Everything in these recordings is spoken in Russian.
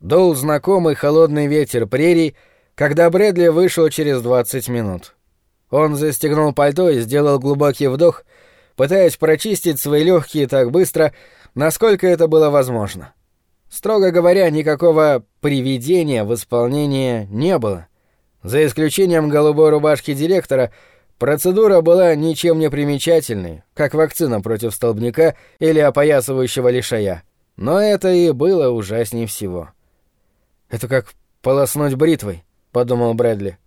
Дул знакомый холодный ветер прерий, когда Брэдли вышел через 20 минут. Он застегнул пальто и сделал глубокий вдох, пытаясь прочистить свои легкие так быстро, насколько это было возможно. Строго говоря, никакого привидения в исполнении не было. За исключением голубой рубашки директора, процедура была ничем не примечательной, как вакцина против столбняка или опоясывающего лишая. Но это и было ужаснее всего. «Это как полоснуть бритвой», — подумал Брэдли.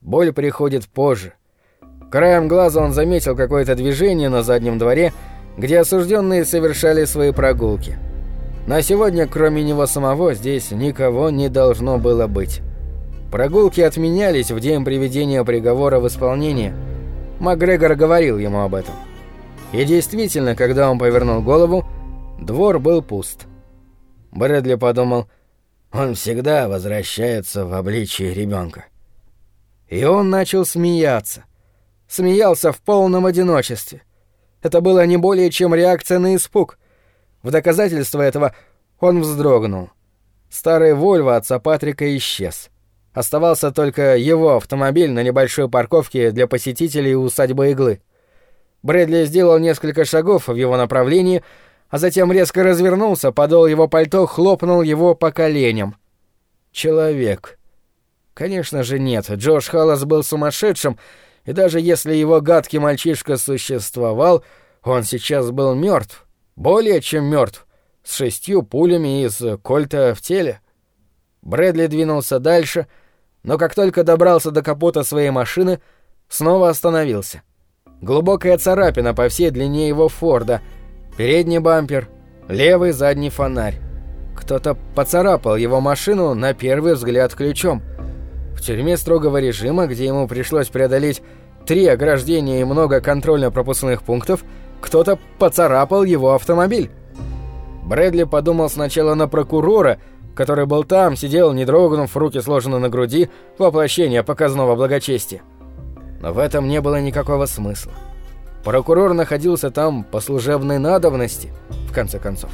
«Боль приходит позже». Краем глаза он заметил какое-то движение на заднем дворе, где осужденные совершали свои прогулки. На сегодня, кроме него самого, здесь никого не должно было быть. Прогулки отменялись в день приведения приговора в исполнение. Макгрегор говорил ему об этом. И действительно, когда он повернул голову, двор был пуст. Брэдли подумал, он всегда возвращается в обличие ребенка. И он начал смеяться. Смеялся в полном одиночестве. Это было не более чем реакция на испуг. В доказательство этого он вздрогнул. Старый Вольво отца Патрика исчез. Оставался только его автомобиль на небольшой парковке для посетителей усадьбы Иглы. Брэдли сделал несколько шагов в его направлении, а затем резко развернулся, подол его пальто хлопнул его по коленям. Человек. Конечно же нет, Джош Халлас был сумасшедшим, и даже если его гадкий мальчишка существовал, он сейчас был мертв, более чем мертв, с шестью пулями из кольта в теле. Брэдли двинулся дальше, но как только добрался до капота своей машины, снова остановился. Глубокая царапина по всей длине его Форда, передний бампер, левый задний фонарь. Кто-то поцарапал его машину на первый взгляд ключом. В тюрьме строгого режима, где ему пришлось преодолеть три ограждения и много контрольно-пропускных пунктов, кто-то поцарапал его автомобиль. Брэдли подумал сначала на прокурора, который был там, сидел, не дрогнув, руки сложены на груди, воплощение показного благочестия. Но в этом не было никакого смысла. Прокурор находился там по служебной надобности, в конце концов.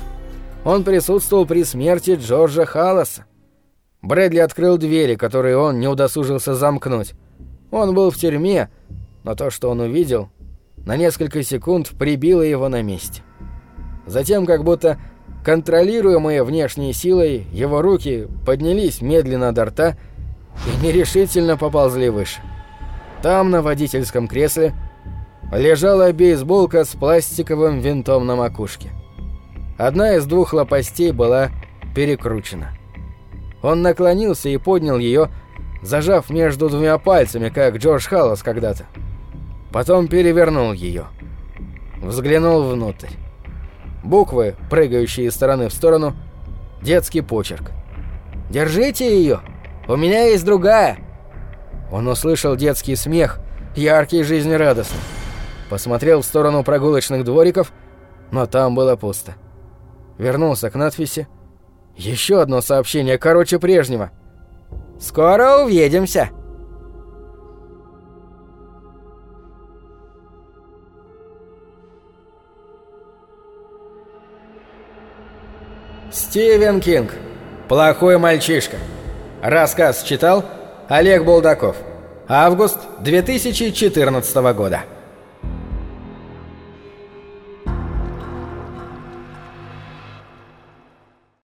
Он присутствовал при смерти Джорджа Халласа. Брэдли открыл двери, которые он не удосужился замкнуть. Он был в тюрьме, но то, что он увидел, на несколько секунд прибило его на месте. Затем, как будто Контролируемые внешней силой, его руки поднялись медленно до рта и нерешительно поползли выше. Там, на водительском кресле, лежала бейсболка с пластиковым винтом на макушке. Одна из двух лопастей была перекручена. Он наклонился и поднял ее, зажав между двумя пальцами, как Джордж Халлас когда-то. Потом перевернул ее. Взглянул внутрь. Буквы, прыгающие из стороны в сторону, детский почерк. «Держите ее! У меня есть другая!» Он услышал детский смех, яркий жизнерадостный. Посмотрел в сторону прогулочных двориков, но там было пусто. Вернулся к надписи. Еще одно сообщение, короче прежнего. «Скоро увидимся!» Стивен Кинг. Плохой мальчишка. Рассказ читал Олег Булдаков. Август 2014 года.